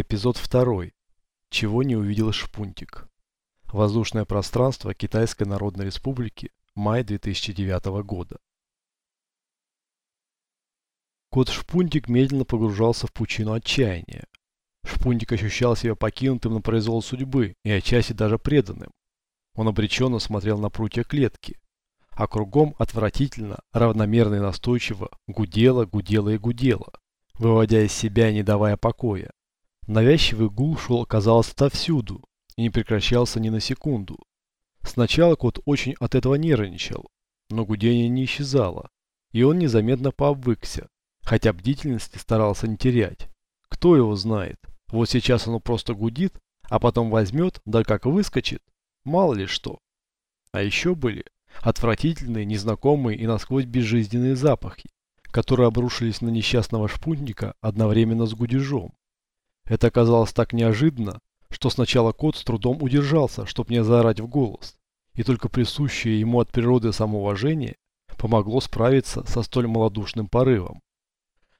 Эпизод 2. Чего не увидел Шпунтик. Воздушное пространство Китайской Народной Республики. Май 2009 года. Кот Шпунтик медленно погружался в пучину отчаяния. Шпунтик ощущал себя покинутым на произвол судьбы и отчасти даже преданным. Он обреченно смотрел на прутья клетки, а кругом отвратительно, равномерно и настойчиво гудело, гудело и гудело, выводя из себя и не давая покоя. Навязчивый гул шел, казалось, отовсюду и не прекращался ни на секунду. Сначала кот очень от этого нервничал, но гудение не исчезало, и он незаметно пообвыкся, хотя бдительности старался не терять. Кто его знает, вот сейчас оно просто гудит, а потом возьмет, да как выскочит, мало ли что. А еще были отвратительные, незнакомые и насквозь безжизненные запахи, которые обрушились на несчастного шпунтника одновременно с гудежом. Это оказалось так неожиданно, что сначала кот с трудом удержался, чтобы не заорать в голос, и только присущее ему от природы самоуважение помогло справиться со столь малодушным порывом.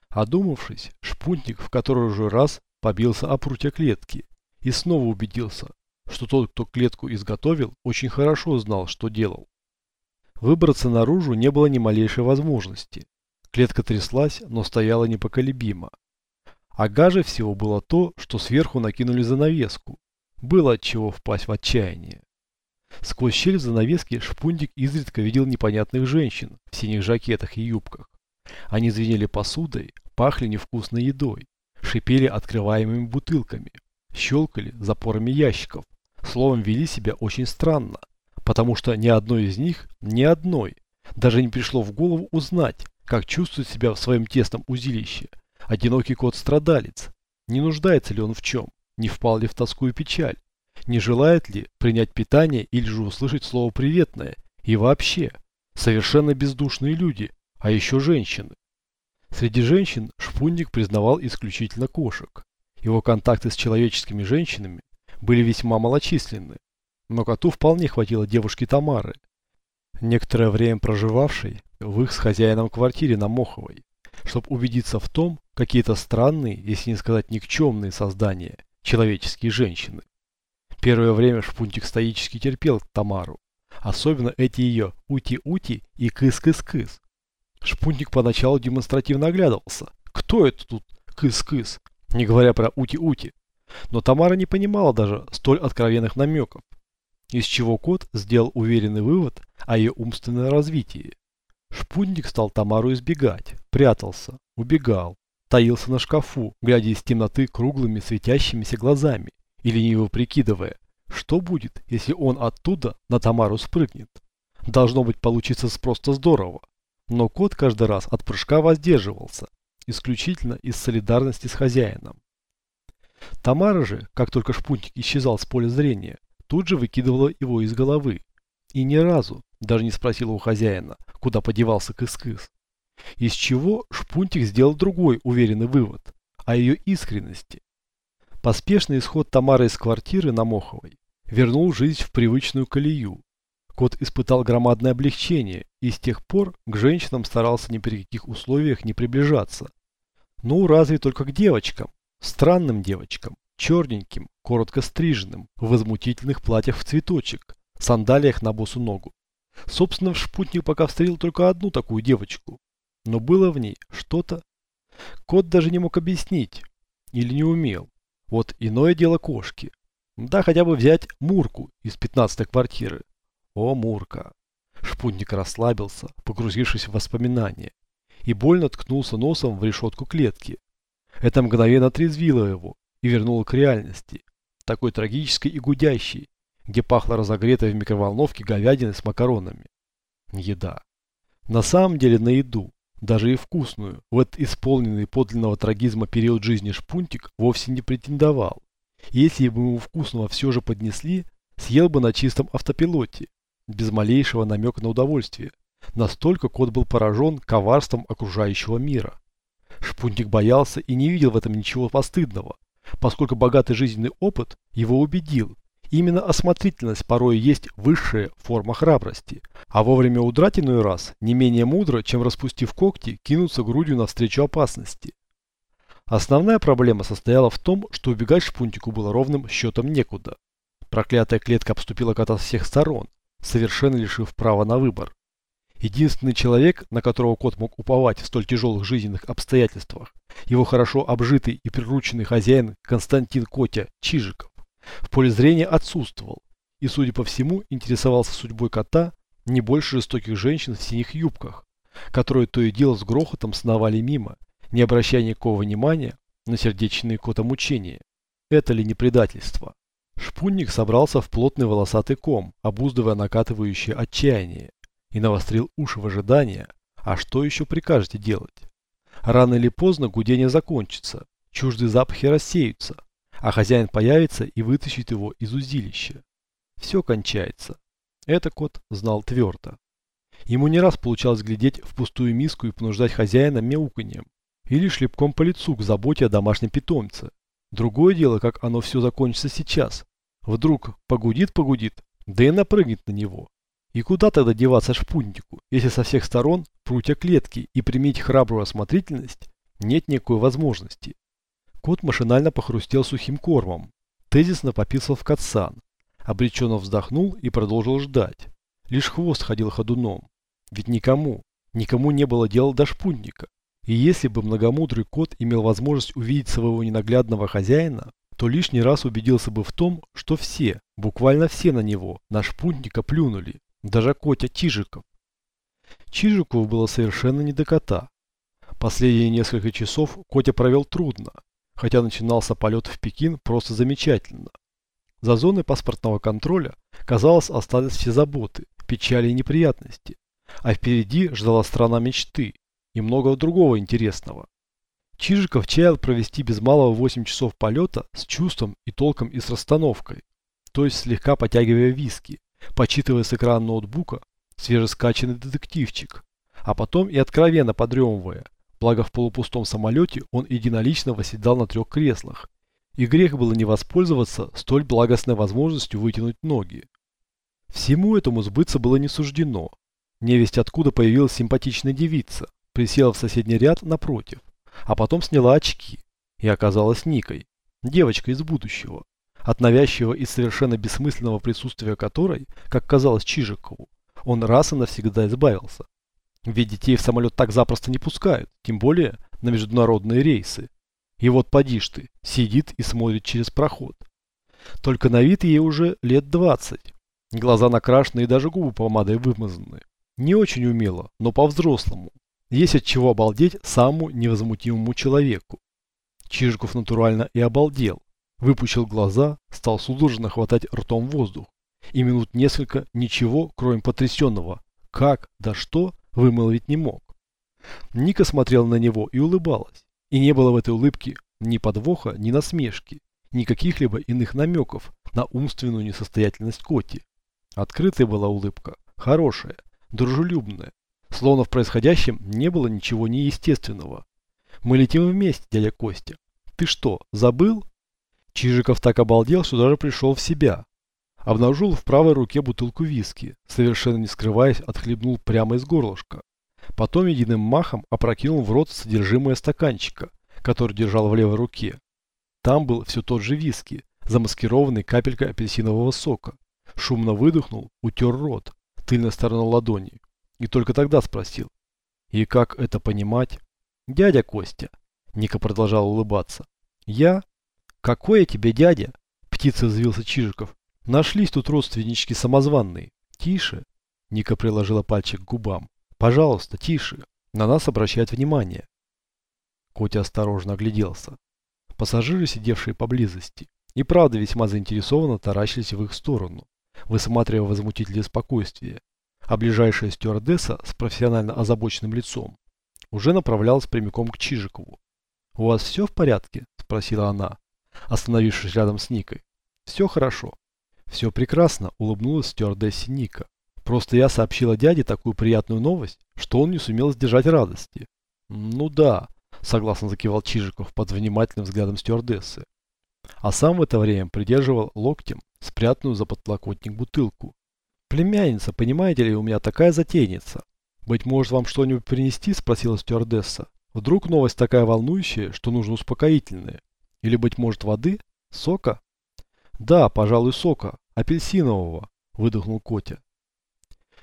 Одумавшись, шпунтник в который уже раз побился о прутья клетки и снова убедился, что тот, кто клетку изготовил, очень хорошо знал, что делал. Выбраться наружу не было ни малейшей возможности. Клетка тряслась, но стояла непоколебимо. А гаже всего было то, что сверху накинули занавеску. Было от чего впасть в отчаяние. Сквозь щель в занавеске Шпундик изредка видел непонятных женщин в синих жакетах и юбках. Они звенели посудой, пахли невкусной едой, шипели открываемыми бутылками, щелкали запорами ящиков, словом вели себя очень странно, потому что ни одной из них, ни одной, даже не пришло в голову узнать, как чувствует себя в своем тесном узилище, Одинокий кот-страдалец. Не нуждается ли он в чем? Не впал ли в тоску и печаль? Не желает ли принять питание или же услышать слово приветное? И вообще, совершенно бездушные люди, а еще женщины. Среди женщин Шпунник признавал исключительно кошек. Его контакты с человеческими женщинами были весьма малочисленны, но коту вполне хватило девушки Тамары, некоторое время проживавшей в их с хозяином квартире на Моховой, чтобы убедиться в том, какие-то странные, если не сказать никчемные создания, человеческие женщины. Первое время Шпунтик стоически терпел Тамару, особенно эти ее ути-ути и кыс-кыс-кыс. Шпунтик поначалу демонстративно оглядывался. Кто это тут кыс-кыс? Не говоря про ути-ути. Но Тамара не понимала даже столь откровенных намеков, из чего кот сделал уверенный вывод о ее умственном развитии. Шпунтик стал Тамару избегать, прятался, убегал, таился на шкафу, глядя из темноты круглыми светящимися глазами и лениво прикидывая, что будет, если он оттуда на Тамару спрыгнет. Должно быть получиться просто здорово. Но кот каждый раз от прыжка воздерживался, исключительно из солидарности с хозяином. Тамара же, как только шпунтик исчезал с поля зрения, тут же выкидывала его из головы. И ни разу, даже не спросила у хозяина, куда подевался кыс-кыс. Из чего Шпунтик сделал другой уверенный вывод о ее искренности. Поспешный исход Тамары из квартиры на Моховой вернул жизнь в привычную колею. Кот испытал громадное облегчение и с тех пор к женщинам старался ни при каких условиях не приближаться. Ну, разве только к девочкам, странным девочкам, черненьким, коротко стриженным, в возмутительных платьях в цветочек, сандалиях на босу ногу. Собственно, Шпутник пока встретил только одну такую девочку. Но было в ней что-то. Кот даже не мог объяснить. Или не умел. Вот иное дело кошки. Да хотя бы взять Мурку из пятнадцатой квартиры. О, Мурка. Шпутник расслабился, погрузившись в воспоминания. И больно ткнулся носом в решетку клетки. Это мгновенно отрезвило его и вернуло к реальности. Такой трагической и гудящей, где пахло разогретой в микроволновке говядиной с макаронами. Еда. На самом деле на еду, даже и вкусную, в этот исполненный подлинного трагизма период жизни шпунтик вовсе не претендовал. Если бы ему вкусного все же поднесли, съел бы на чистом автопилоте, без малейшего намека на удовольствие. Настолько кот был поражен коварством окружающего мира. Шпунтик боялся и не видел в этом ничего постыдного, поскольку богатый жизненный опыт его убедил, Именно осмотрительность порой есть высшая форма храбрости, а вовремя удрать иной раз не менее мудро, чем распустив когти, кинуться грудью навстречу опасности. Основная проблема состояла в том, что убегать шпунтику было ровным счетом некуда. Проклятая клетка обступила кота с всех сторон, совершенно лишив права на выбор. Единственный человек, на которого кот мог уповать в столь тяжелых жизненных обстоятельствах, его хорошо обжитый и прирученный хозяин Константин Котя Чижиков, в поле зрения отсутствовал и, судя по всему, интересовался судьбой кота не больше жестоких женщин в синих юбках, которые то и дело с грохотом сновали мимо, не обращая никакого внимания на сердечные котомучения. Это ли не предательство? Шпунник собрался в плотный волосатый ком, обуздывая накатывающее отчаяние и навострил уши в ожидании, а что еще прикажете делать? Рано или поздно гудение закончится, чуждые запахи рассеются, а хозяин появится и вытащит его из узилища. Все кончается. Это кот знал твердо. Ему не раз получалось глядеть в пустую миску и понуждать хозяина мяуканьем или шлепком по лицу к заботе о домашнем питомце. Другое дело, как оно все закончится сейчас. Вдруг погудит-погудит, да и напрыгнет на него. И куда тогда деваться шпунтику, если со всех сторон прутья клетки и применить храбрую осмотрительность нет никакой возможности? Кот машинально похрустел сухим кормом, тезисно пописал в катсан, обреченно вздохнул и продолжил ждать. Лишь хвост ходил ходуном. Ведь никому, никому не было дела до шпунтника. И если бы многомудрый кот имел возможность увидеть своего ненаглядного хозяина, то лишний раз убедился бы в том, что все, буквально все на него, на шпунтника плюнули, даже Котя Чижиков. Чижикову было совершенно не до кота. Последние несколько часов Котя провел трудно, хотя начинался полет в Пекин просто замечательно. За зоной паспортного контроля, казалось, остались все заботы, печали и неприятности, а впереди ждала страна мечты и много другого интересного. Чижиков чаял провести без малого 8 часов полета с чувством и толком и с расстановкой, то есть слегка потягивая виски, почитывая с экрана ноутбука свежескачанный детективчик, а потом и откровенно подремывая, благо в полупустом самолете он единолично восседал на трех креслах, и грех было не воспользоваться столь благостной возможностью вытянуть ноги. Всему этому сбыться было не суждено. Невесть откуда появилась симпатичная девица, присела в соседний ряд напротив, а потом сняла очки и оказалась Никой, девочкой из будущего от навязчивого и совершенно бессмысленного присутствия которой, как казалось Чижикову, он раз и навсегда избавился. Ведь детей в самолет так запросто не пускают, тем более на международные рейсы. И вот поди ж ты, сидит и смотрит через проход. Только на вид ей уже лет двадцать. Глаза накрашены и даже губы помадой вымазаны. Не очень умело, но по-взрослому. Есть от чего обалдеть самому невозмутимому человеку. Чижиков натурально и обалдел. Выпучил глаза, стал судорожно хватать ртом воздух. И минут несколько ничего, кроме потрясенного. Как, да что, вымолвить не мог. Ника смотрела на него и улыбалась. И не было в этой улыбке ни подвоха, ни насмешки, ни каких-либо иных намеков на умственную несостоятельность Коти. Открытая была улыбка, хорошая, дружелюбная. Словно в происходящем не было ничего неестественного. «Мы летим вместе, дядя Костя. Ты что, забыл?» Чижиков так обалдел, что даже пришел в себя. Обнаружил в правой руке бутылку виски, совершенно не скрываясь, отхлебнул прямо из горлышка. Потом единым махом опрокинул в рот содержимое стаканчика, который держал в левой руке. Там был все тот же виски, замаскированный капелькой апельсинового сока. Шумно выдохнул, утер рот, тыльной стороной ладони. И только тогда спросил. И как это понимать? Дядя Костя. Ника продолжал улыбаться. Я «Какой я тебе дядя?» – птица взвился Чижиков. «Нашлись тут родственнички самозванные. Тише!» Ника приложила пальчик к губам. «Пожалуйста, тише. На нас обращают внимание». Котя осторожно огляделся. Пассажиры, сидевшие поблизости, и правда весьма заинтересованно таращились в их сторону, высматривая возмутителей спокойствия. А ближайшая стюардесса с профессионально озабоченным лицом уже направлялась прямиком к Чижикову. «У вас все в порядке?» – спросила она остановившись рядом с Никой. «Все хорошо». «Все прекрасно», – улыбнулась стюардессе Ника. «Просто я сообщила дяде такую приятную новость, что он не сумел сдержать радости». «Ну да», – согласно закивал Чижиков под внимательным взглядом стюардессы. А сам в это время придерживал локтем спрятанную за подлокотник бутылку. «Племянница, понимаете ли, у меня такая затейница. Быть может, вам что-нибудь принести?» – спросила стюардесса. Вдруг новость такая волнующая, что нужно успокоительное. Или, быть может, воды? Сока? Да, пожалуй, сока. Апельсинового, выдохнул Котя.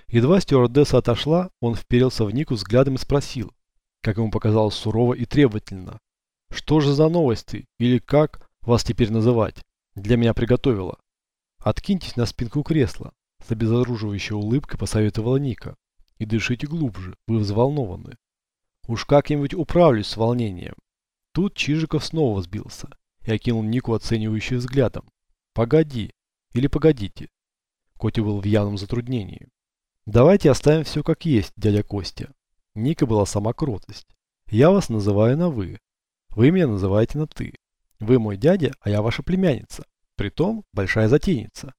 Едва стюардесса отошла, он вперился в Нику взглядом и спросил, как ему показалось сурово и требовательно. Что же за новости, или как вас теперь называть? Для меня приготовила. Откиньтесь на спинку кресла, с обезоруживающей улыбкой посоветовала Ника. И дышите глубже, вы взволнованы. Уж как-нибудь управлюсь с волнением. Тут Чижиков снова сбился и окинул Нику оценивающим взглядом. Погоди, или погодите. Котя был в явном затруднении. Давайте оставим все как есть, дядя Костя. Ника была сама кротость. Я вас называю на «вы». Вы меня называете на «ты». Вы мой дядя, а я ваша племянница. Притом, большая затейница.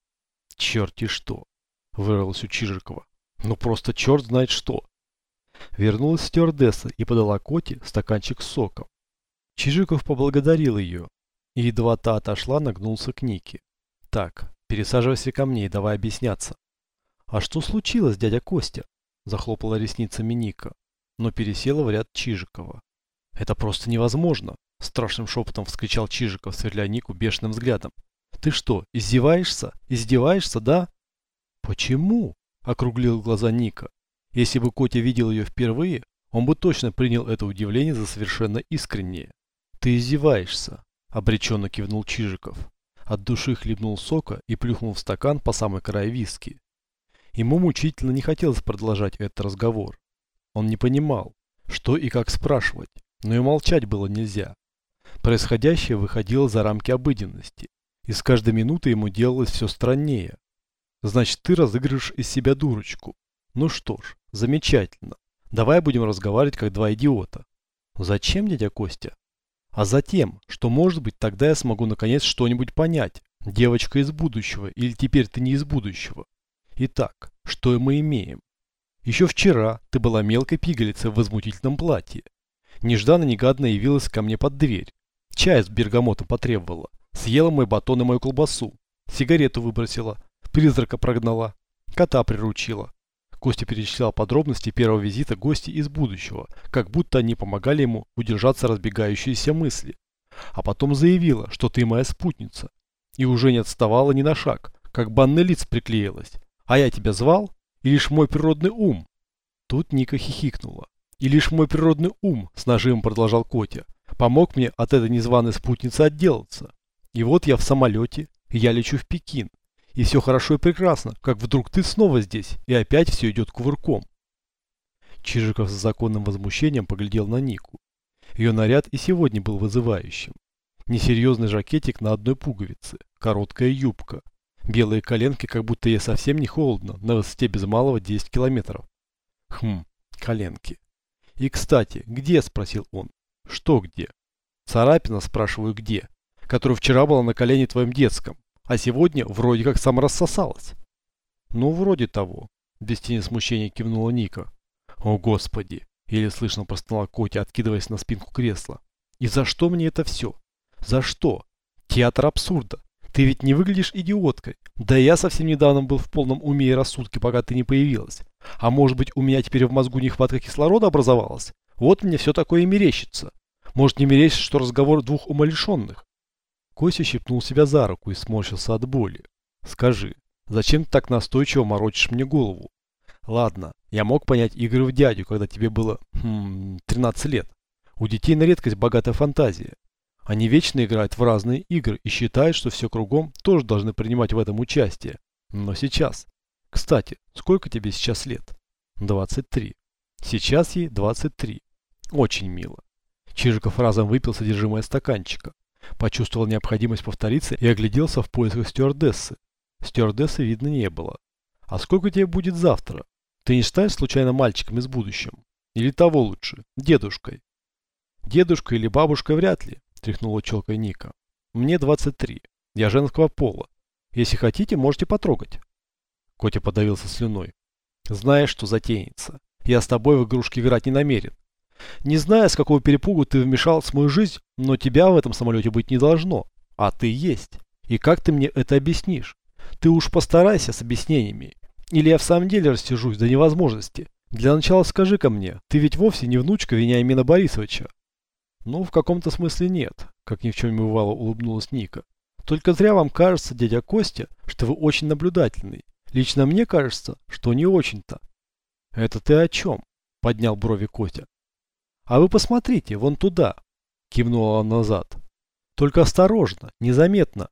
Черти что, вырвалось у Чижикова. Ну просто черт знает что. Вернулась стюардесса и подала Коте стаканчик с соком. Чижиков поблагодарил ее, и едва та отошла, нагнулся к Нике. Так, пересаживайся ко мне и давай объясняться. А что случилось, дядя Костя? Захлопала ресницами Ника, но пересела в ряд Чижикова. Это просто невозможно, страшным шепотом вскричал Чижиков, сверля Нику бешеным взглядом. Ты что, издеваешься? Издеваешься, да? Почему? Округлил глаза Ника. Если бы Котя видел ее впервые, он бы точно принял это удивление за совершенно искреннее. Ты издеваешься, обреченно кивнул Чижиков. От души хлебнул сока и плюхнул в стакан по самой край виски. Ему мучительно не хотелось продолжать этот разговор. Он не понимал, что и как спрашивать, но и молчать было нельзя. Происходящее выходило за рамки обыденности. И с каждой минутой ему делалось все страннее. Значит, ты разыгрываешь из себя дурочку. Ну что ж, замечательно. Давай будем разговаривать как два идиота. Зачем, дядя Костя? А затем, что может быть тогда я смогу наконец что-нибудь понять. Девочка из будущего или теперь ты не из будущего. Итак, что мы имеем? Еще вчера ты была мелкой пигалицей в возмутительном платье. Нежданно-негадно явилась ко мне под дверь. Чай с бергамотом потребовала. Съела мой батон и мою колбасу. Сигарету выбросила. Призрака прогнала. Кота приручила. Костя перечислял подробности первого визита гостей из будущего, как будто они помогали ему удержаться разбегающиеся мысли. А потом заявила, что ты моя спутница. И уже не отставала ни на шаг, как банный лиц приклеилась. А я тебя звал? И лишь мой природный ум? Тут Ника хихикнула. И лишь мой природный ум, с нажимом продолжал Котя, помог мне от этой незваной спутницы отделаться. И вот я в самолете, и я лечу в Пекин. И все хорошо и прекрасно, как вдруг ты снова здесь, и опять все идет кувырком. Чижиков с законным возмущением поглядел на Нику. Ее наряд и сегодня был вызывающим. Несерьезный жакетик на одной пуговице, короткая юбка, белые коленки, как будто ей совсем не холодно, на высоте без малого 10 километров. Хм, коленки. И, кстати, где, спросил он. Что где? Царапина, спрашиваю, где? которая вчера была на колене твоем детском, а сегодня вроде как сам рассосалась. Ну, вроде того. Без тени смущения кивнула Ника. О, Господи! Еле слышно простонала Котя, откидываясь на спинку кресла. И за что мне это все? За что? Театр абсурда. Ты ведь не выглядишь идиоткой. Да я совсем недавно был в полном уме и рассудке, пока ты не появилась. А может быть, у меня теперь в мозгу нехватка кислорода образовалась? Вот мне все такое и мерещится. Может, не мерещится, что разговор двух умалишенных? Костя щипнул себя за руку и сморщился от боли. «Скажи, зачем ты так настойчиво морочишь мне голову? Ладно, я мог понять игры в дядю, когда тебе было, хм, 13 лет. У детей на редкость богатая фантазия. Они вечно играют в разные игры и считают, что все кругом тоже должны принимать в этом участие. Но сейчас... Кстати, сколько тебе сейчас лет? 23. Сейчас ей 23. Очень мило. Чижиков разом выпил содержимое стаканчика. Почувствовал необходимость повториться и огляделся в поисках стюардессы. Стюардессы видно не было. А сколько тебе будет завтра? Ты не станешь случайно мальчиком из будущего? Или того лучше, дедушкой? Дедушкой или бабушкой вряд ли, тряхнула челкой Ника. Мне 23. Я женского пола. Если хотите, можете потрогать. Котя подавился слюной. Знаешь, что затеется. Я с тобой в игрушки играть не намерен. Не знаю, с какого перепугу ты вмешал в мою жизнь, но тебя в этом самолете быть не должно. А ты есть. И как ты мне это объяснишь? Ты уж постарайся с объяснениями. Или я в самом деле растяжусь до невозможности. Для начала скажи-ка мне, ты ведь вовсе не внучка Вениамина Борисовича? Ну, в каком-то смысле нет, как ни в чем не бывало, улыбнулась Ника. Только зря вам кажется, дядя Костя, что вы очень наблюдательный. Лично мне кажется, что не очень-то. Это ты о чем? Поднял брови Костя. А вы посмотрите, вон туда. Кивнула он назад. Только осторожно, незаметно.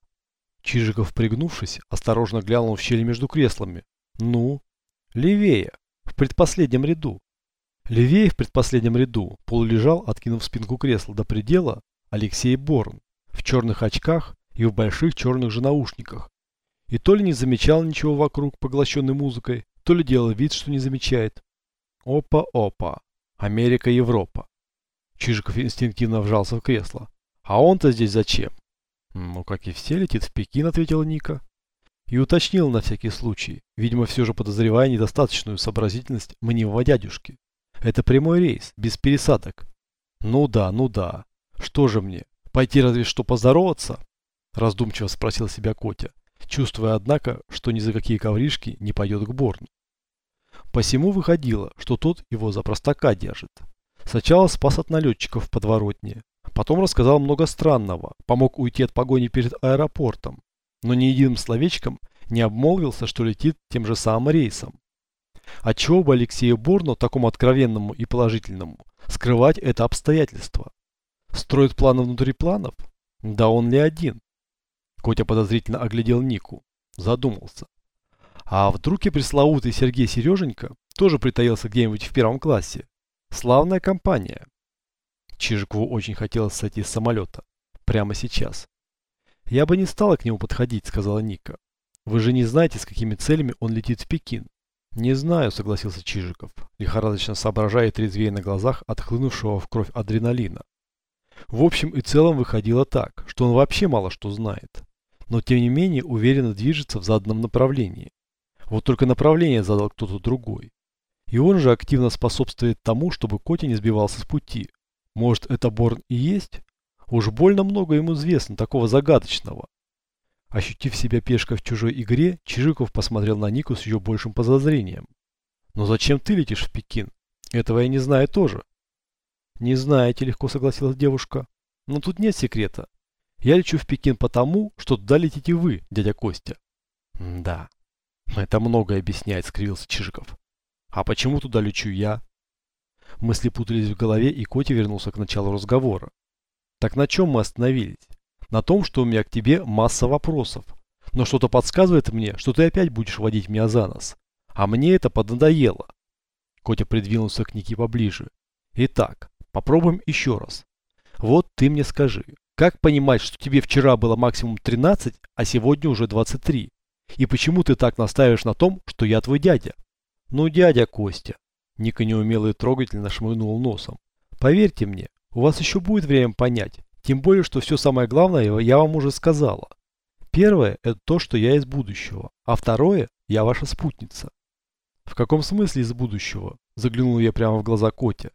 Чижиков, пригнувшись, осторожно глянул в щель между креслами. Ну? Левее, в предпоследнем ряду. Левее в предпоследнем ряду полулежал, откинув спинку кресла до предела, Алексей Борн в черных очках и в больших черных же наушниках. И то ли не замечал ничего вокруг, поглощенной музыкой, то ли делал вид, что не замечает. Опа-опа. Америка, Европа. Чижиков инстинктивно вжался в кресло. А он-то здесь зачем? Ну, как и все, летит в Пекин, ответила Ника. И уточнил на всякий случай, видимо, все же подозревая недостаточную сообразительность мнимого дядюшки. Это прямой рейс, без пересадок. Ну да, ну да. Что же мне, пойти разве что поздороваться? Раздумчиво спросил себя Котя, чувствуя, однако, что ни за какие ковришки не пойдет к Борну. Посему выходило, что тот его за простака держит. Сначала спас от налетчиков в подворотне, потом рассказал много странного, помог уйти от погони перед аэропортом, но ни единым словечком не обмолвился, что летит тем же самым рейсом. Отчего бы Алексею Борну, такому откровенному и положительному, скрывать это обстоятельство? Строит планы внутри планов? Да он ли один? Котя подозрительно оглядел Нику. Задумался. А вдруг и пресловутый Сергей Сереженька тоже притаился где-нибудь в первом классе? Славная компания. Чижикову очень хотелось сойти с самолета. Прямо сейчас. «Я бы не стала к нему подходить», — сказала Ника. «Вы же не знаете, с какими целями он летит в Пекин. «Не знаю», — согласился Чижиков, лихорадочно соображая трезвее на глазах отхлынувшего в кровь адреналина. В общем и целом выходило так, что он вообще мало что знает, но тем не менее уверенно движется в заданном направлении. Вот только направление задал кто-то другой. И он же активно способствует тому, чтобы Котя не сбивался с пути. Может, это Борн и есть? Уж больно много ему известно такого загадочного. Ощутив себя пешкой в чужой игре, Чижиков посмотрел на Нику с еще большим подозрением. «Но зачем ты летишь в Пекин? Этого я не знаю тоже». «Не знаете», легко согласилась девушка. «Но тут нет секрета. Я лечу в Пекин потому, что туда летите вы, дядя Костя». «Да, это многое объясняет», скривился Чижиков. «А почему туда лечу я?» Мысли путались в голове, и Котя вернулся к началу разговора. «Так на чем мы остановились?» на том, что у меня к тебе масса вопросов. Но что-то подсказывает мне, что ты опять будешь водить меня за нос. А мне это поднадоело. Котя придвинулся к Нике поближе. Итак, попробуем еще раз. Вот ты мне скажи, как понимать, что тебе вчера было максимум 13, а сегодня уже 23? И почему ты так настаиваешь на том, что я твой дядя? Ну, дядя Костя. Ника неумело и трогательно шмыгнул носом. Поверьте мне, у вас еще будет время понять, тем более, что все самое главное я вам уже сказала. Первое – это то, что я из будущего, а второе – я ваша спутница. В каком смысле из будущего? Заглянул я прямо в глаза Котя.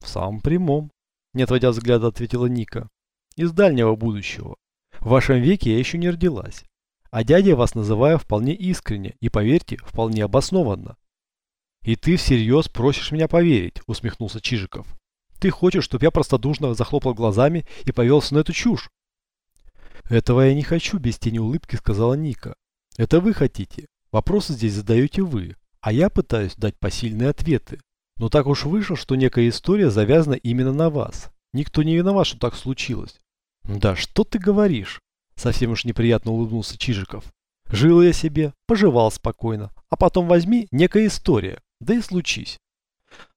В самом прямом, не отводя взгляда, ответила Ника. Из дальнего будущего. В вашем веке я еще не родилась. А дядя вас называю вполне искренне и, поверьте, вполне обоснованно. И ты всерьез просишь меня поверить, усмехнулся Чижиков. Ты хочешь, чтобы я простодушно захлопал глазами и повелся на эту чушь? Этого я не хочу, без тени улыбки сказала Ника. Это вы хотите. Вопросы здесь задаете вы, а я пытаюсь дать посильные ответы. Но так уж вышло, что некая история завязана именно на вас. Никто не виноват, что так случилось. Да что ты говоришь? Совсем уж неприятно улыбнулся Чижиков. Жил я себе, поживал спокойно, а потом возьми некая история, да и случись.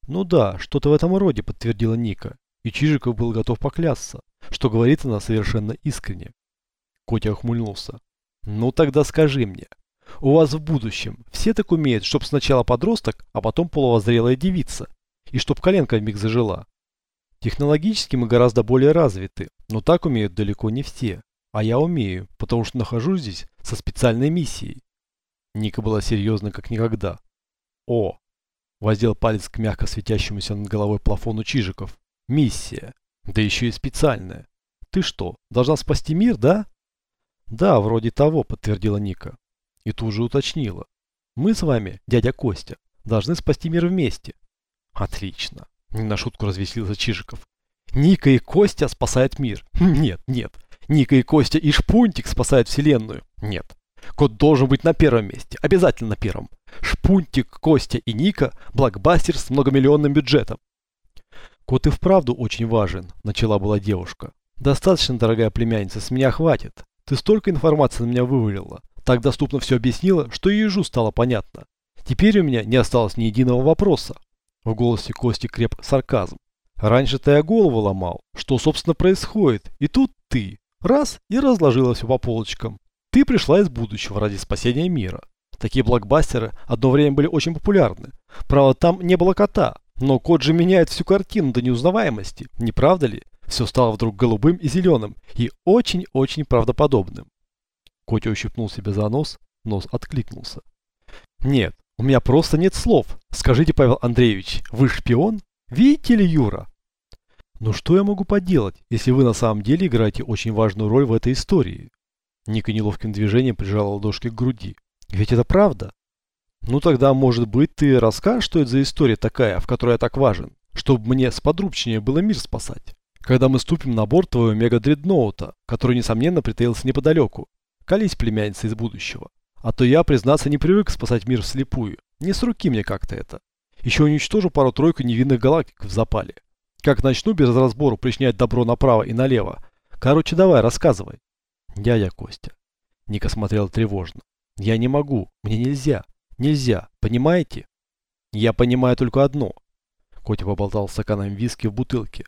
«Ну да, что-то в этом роде», – подтвердила Ника. И Чижиков был готов поклясться, что говорит она совершенно искренне. Котя ухмыльнулся. «Ну тогда скажи мне, у вас в будущем все так умеют, чтоб сначала подросток, а потом полувозрелая девица, и чтоб коленка вмиг зажила? Технологически мы гораздо более развиты, но так умеют далеко не все. А я умею, потому что нахожусь здесь со специальной миссией». Ника была серьезна как никогда. «О, Воздел палец к мягко светящемуся над головой плафону Чижиков. Миссия. Да еще и специальная. Ты что, должна спасти мир, да? Да, вроде того, подтвердила Ника. И тут же уточнила. Мы с вами, дядя Костя, должны спасти мир вместе. Отлично. Не на шутку развеселился Чижиков. Ника и Костя спасают мир. Нет, нет. Ника и Костя и Шпунтик спасают вселенную. Нет. Кот должен быть на первом месте. Обязательно на первом. Шпунтик, Костя и Ника – блокбастер с многомиллионным бюджетом. Кот и вправду очень важен, начала была девушка. Достаточно, дорогая племянница, с меня хватит. Ты столько информации на меня вывалила, так доступно все объяснила, что и ежу стало понятно. Теперь у меня не осталось ни единого вопроса. В голосе Кости креп сарказм. Раньше-то я голову ломал, что собственно происходит, и тут ты. Раз, и разложила все по полочкам. Ты пришла из будущего ради спасения мира. Такие блокбастеры одно время были очень популярны. Правда, там не было кота, но кот же меняет всю картину до неузнаваемости, не правда ли? Все стало вдруг голубым и зеленым, и очень-очень правдоподобным. Котя ущипнул себе за нос, нос откликнулся. Нет, у меня просто нет слов. Скажите, Павел Андреевич, вы шпион? Видите ли, Юра? Ну что я могу поделать, если вы на самом деле играете очень важную роль в этой истории? Ника неловким движением прижала ладошки к груди. Ведь это правда. Ну тогда, может быть, ты расскажешь, что это за история такая, в которой я так важен, чтобы мне сподручнее было мир спасать? Когда мы ступим на борт твоего мега-дредноута, который, несомненно, притаился неподалеку. Колись, племянница из будущего. А то я, признаться, не привык спасать мир вслепую. Не с руки мне как-то это. Еще уничтожу пару-тройку невинных галактик в запале. Как начну без разбору причинять добро направо и налево. Короче, давай, рассказывай. Дядя Костя. Ника смотрела тревожно. Я не могу, мне нельзя. Нельзя, понимаете? Я понимаю только одно. Котя поболтал стаканом виски в бутылке.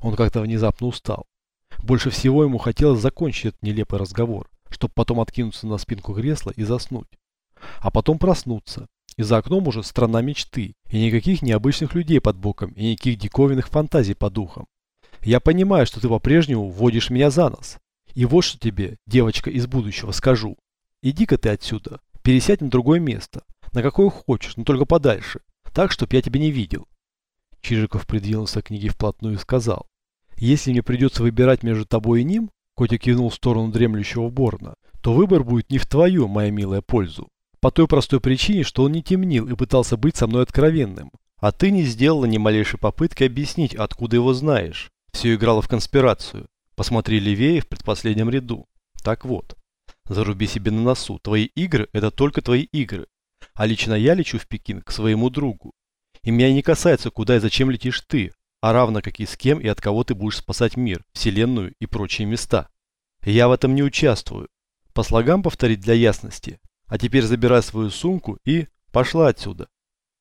Он как-то внезапно устал. Больше всего ему хотелось закончить этот нелепый разговор, чтобы потом откинуться на спинку кресла и заснуть. А потом проснуться. И за окном уже страна мечты, и никаких необычных людей под боком, и никаких диковинных фантазий по духам. Я понимаю, что ты по-прежнему вводишь меня за нос. И вот что тебе, девочка из будущего, скажу. Иди-ка ты отсюда, пересядь на другое место, на какое хочешь, но только подальше, так, чтоб я тебя не видел. Чижиков придвинулся к книге вплотную и сказал. Если мне придется выбирать между тобой и ним, Котя кивнул в сторону дремлющего Борна, то выбор будет не в твою, моя милая, пользу. По той простой причине, что он не темнил и пытался быть со мной откровенным. А ты не сделала ни малейшей попытки объяснить, откуда его знаешь. Все играло в конспирацию. Посмотри левее в предпоследнем ряду. Так вот, заруби себе на носу, твои игры – это только твои игры. А лично я лечу в Пекин к своему другу. И меня не касается, куда и зачем летишь ты, а равно как и с кем и от кого ты будешь спасать мир, вселенную и прочие места. Я в этом не участвую. По слогам повторить для ясности. А теперь забирай свою сумку и пошла отсюда.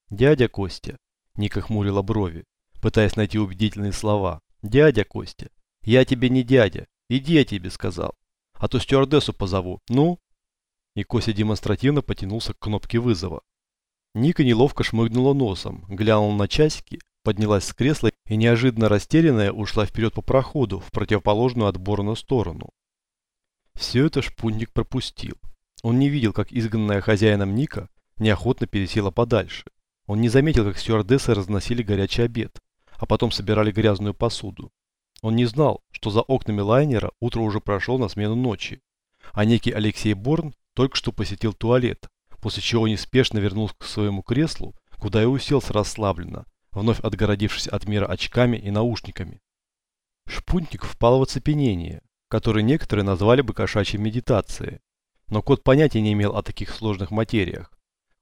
Дядя Костя. Ника хмурила брови, пытаясь найти убедительные слова. Дядя Костя. Я тебе не дядя. Иди, я тебе сказал. А то стюардессу позову. Ну? И Костя демонстративно потянулся к кнопке вызова. Ника неловко шмыгнула носом, глянула на часики, поднялась с кресла и неожиданно растерянная ушла вперед по проходу в противоположную от Борна сторону. Все это шпунник пропустил. Он не видел, как изгнанная хозяином Ника неохотно пересела подальше. Он не заметил, как стюардессы разносили горячий обед, а потом собирали грязную посуду. Он не знал, что за окнами лайнера утро уже прошло на смену ночи, а некий Алексей Борн только что посетил туалет, после чего неспешно вернулся к своему креслу, куда и уселся расслабленно, вновь отгородившись от мира очками и наушниками. Шпунтник впал в оцепенение, которое некоторые назвали бы кошачьей медитацией. Но кот понятия не имел о таких сложных материях.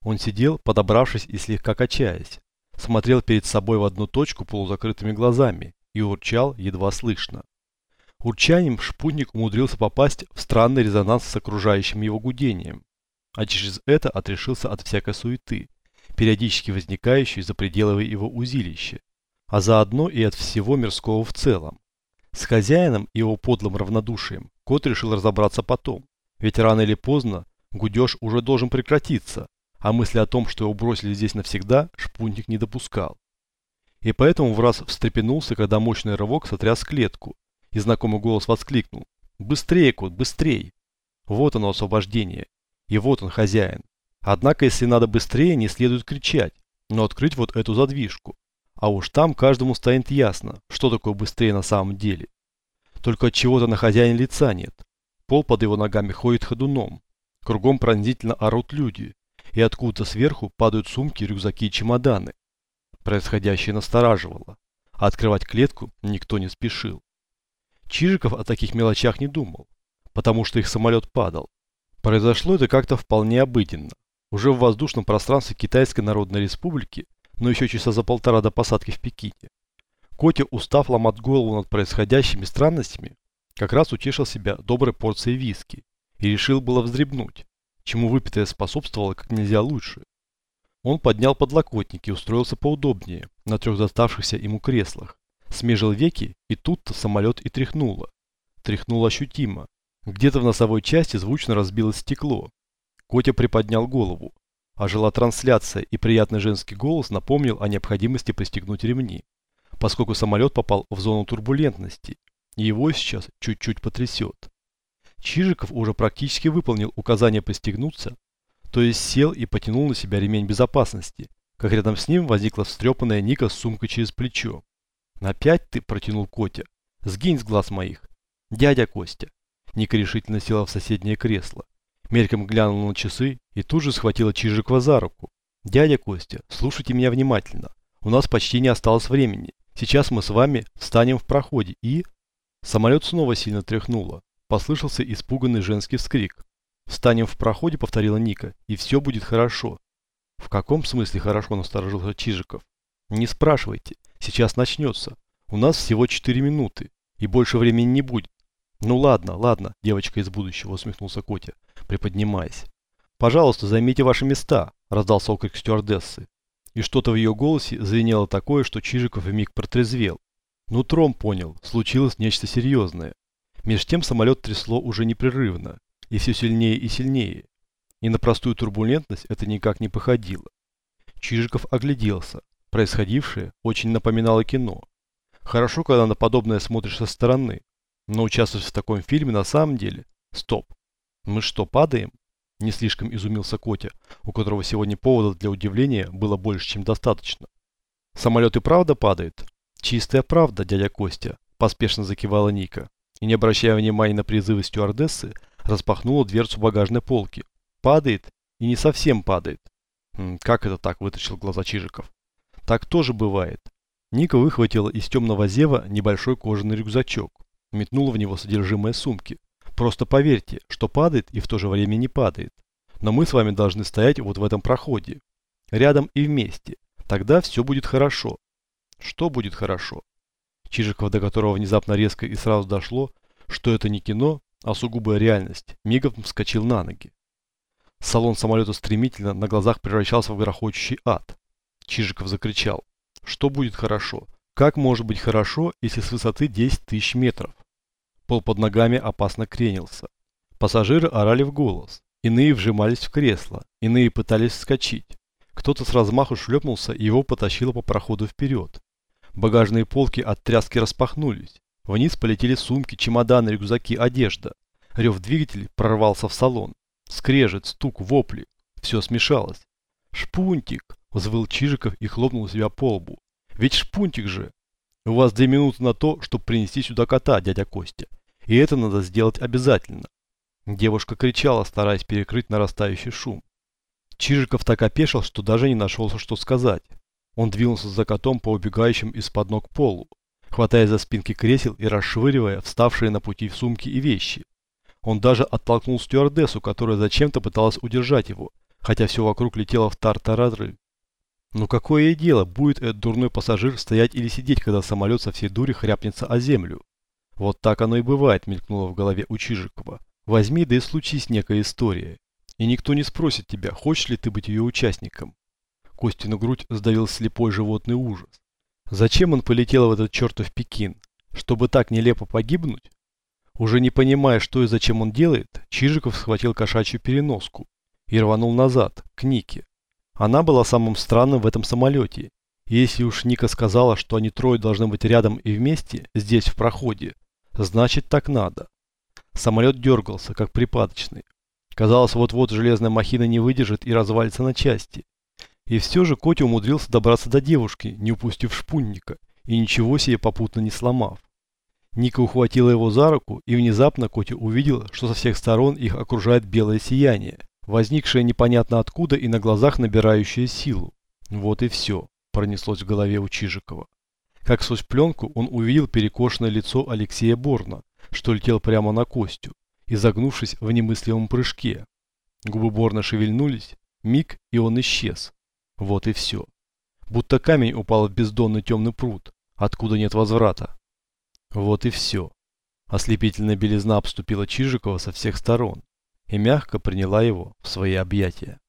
Он сидел, подобравшись и слегка качаясь, смотрел перед собой в одну точку полузакрытыми глазами и урчал едва слышно. Урчанием шпунтник умудрился попасть в странный резонанс с окружающим его гудением, а через это отрешился от всякой суеты, периодически возникающей за пределами его узилища, а заодно и от всего мирского в целом. С хозяином и его подлым равнодушием кот решил разобраться потом, ведь рано или поздно гудеж уже должен прекратиться, а мысли о том, что его бросили здесь навсегда, шпунтик не допускал. И поэтому в раз встрепенулся, когда мощный рывок сотряс клетку, и знакомый голос воскликнул «Быстрее, кот, быстрее!» Вот оно освобождение, и вот он хозяин. Однако, если надо быстрее, не следует кричать, но открыть вот эту задвижку. А уж там каждому станет ясно, что такое быстрее на самом деле. Только от чего-то на хозяине лица нет. Пол под его ногами ходит ходуном. Кругом пронзительно орут люди. И откуда-то сверху падают сумки, рюкзаки и чемоданы. Происходящее настораживало, а открывать клетку никто не спешил. Чижиков о таких мелочах не думал, потому что их самолет падал. Произошло это как-то вполне обыденно. Уже в воздушном пространстве Китайской Народной Республики, но еще часа за полтора до посадки в Пекине. Котя, устав ломать голову над происходящими странностями, как раз утешил себя доброй порцией виски и решил было вздребнуть, чему выпитое способствовало как нельзя лучше. Он поднял подлокотники и устроился поудобнее на трех доставшихся ему креслах. Смежил веки, и тут-то самолет и тряхнуло. Тряхнуло ощутимо. Где-то в носовой части звучно разбилось стекло. Котя приподнял голову. Ожила трансляция, и приятный женский голос напомнил о необходимости пристегнуть ремни, поскольку самолет попал в зону турбулентности, его сейчас чуть-чуть потрясет. Чижиков уже практически выполнил указание пристегнуться, то есть сел и потянул на себя ремень безопасности, как рядом с ним возникла встрепанная Ника с сумкой через плечо. «Опять ты?» – протянул Котя. «Сгинь с глаз моих!» «Дядя Костя!» Ника решительно села в соседнее кресло. Мельком глянула на часы и тут же схватила Чижикова за руку. «Дядя Костя, слушайте меня внимательно. У нас почти не осталось времени. Сейчас мы с вами встанем в проходе и...» Самолет снова сильно тряхнуло. Послышался испуганный женский вскрик. «Встанем в проходе», — повторила Ника, — «и все будет хорошо». «В каком смысле хорошо?» — насторожился Чижиков. «Не спрашивайте. Сейчас начнется. У нас всего четыре минуты, и больше времени не будет». «Ну ладно, ладно, девочка из будущего», — усмехнулся Котя, приподнимаясь. «Пожалуйста, займите ваши места», — раздался окрик стюардессы. И что-то в ее голосе звенело такое, что Чижиков вмиг протрезвел. Нутром понял, случилось нечто серьезное. Меж тем самолет трясло уже непрерывно, и все сильнее и сильнее. И на простую турбулентность это никак не походило. Чижиков огляделся. Происходившее очень напоминало кино. Хорошо, когда на подобное смотришь со стороны. Но участвовать в таком фильме на самом деле... Стоп. Мы что, падаем? Не слишком изумился Котя, у которого сегодня поводов для удивления было больше, чем достаточно. Самолет и правда падает? Чистая правда, дядя Костя, поспешно закивала Ника и, не обращая внимания на призывы стюардессы, распахнула дверцу багажной полки. Падает и не совсем падает. как это так, вытащил глаза Чижиков. Так тоже бывает. Ника выхватила из темного зева небольшой кожаный рюкзачок, метнула в него содержимое сумки. Просто поверьте, что падает и в то же время не падает. Но мы с вами должны стоять вот в этом проходе. Рядом и вместе. Тогда все будет хорошо. Что будет хорошо? Чижиков, до которого внезапно резко и сразу дошло, что это не кино, а сугубая реальность, мигом вскочил на ноги. Салон самолета стремительно на глазах превращался в грохочущий ад. Чижиков закричал. Что будет хорошо? Как может быть хорошо, если с высоты 10 тысяч метров? Пол под ногами опасно кренился. Пассажиры орали в голос. Иные вжимались в кресло, иные пытались вскочить. Кто-то с размаху шлепнулся и его потащило по проходу вперед. Багажные полки от тряски распахнулись. Вниз полетели сумки, чемоданы, рюкзаки, одежда. Рев двигателей прорвался в салон. Скрежет, стук, вопли. Все смешалось. «Шпунтик!» – взвыл Чижиков и хлопнул себя по лбу. «Ведь шпунтик же! У вас две минуты на то, чтобы принести сюда кота, дядя Костя. И это надо сделать обязательно». Девушка кричала, стараясь перекрыть нарастающий шум. Чижиков так опешил, что даже не нашелся, что сказать. Он двинулся за котом по убегающим из-под ног полу, хватая за спинки кресел и расшвыривая вставшие на пути в сумки и вещи. Он даже оттолкнул стюардессу, которая зачем-то пыталась удержать его, хотя все вокруг летело в тартарары. Ну какое дело, будет этот дурной пассажир стоять или сидеть, когда самолет со всей дури хряпнется о землю? Вот так оно и бывает, мелькнуло в голове у Чижикова. Возьми, да и случись некая история. И никто не спросит тебя, хочешь ли ты быть ее участником. Костину грудь сдавил слепой животный ужас. Зачем он полетел в этот чертов Пекин? Чтобы так нелепо погибнуть? Уже не понимая, что и зачем он делает, Чижиков схватил кошачью переноску и рванул назад, к Нике. Она была самым странным в этом самолете. Если уж Ника сказала, что они трое должны быть рядом и вместе, здесь в проходе, значит так надо. Самолет дергался, как припадочный. Казалось, вот-вот железная махина не выдержит и развалится на части. И все же Котя умудрился добраться до девушки, не упустив шпунника, и ничего себе попутно не сломав. Ника ухватила его за руку, и внезапно Котя увидел, что со всех сторон их окружает белое сияние, возникшее непонятно откуда и на глазах набирающее силу. Вот и все. пронеслось в голове у Чижикова. Как сквозь пленку он увидел перекошенное лицо Алексея Борна, что летел прямо на Костю, изогнувшись в немыслимом прыжке. Губы Борна шевельнулись, миг, и он исчез. Вот и все. Будто камень упал в бездонный темный пруд, откуда нет возврата. Вот и все. Ослепительная белизна обступила Чижикова со всех сторон и мягко приняла его в свои объятия.